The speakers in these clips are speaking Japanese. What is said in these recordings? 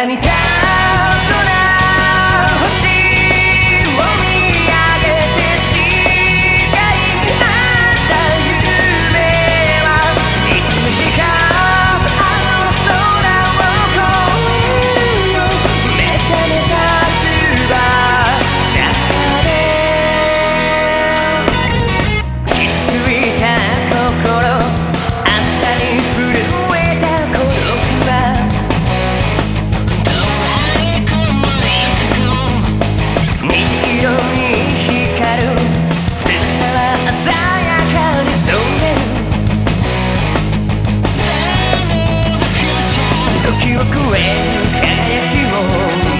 Anytime. 輝を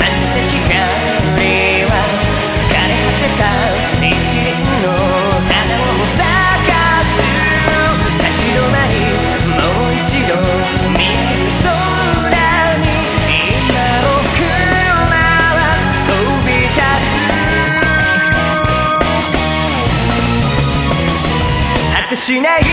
した光は枯れてた一の花を探す立ち止まりもう一度見上空に今僕車は飛び立つ果てしない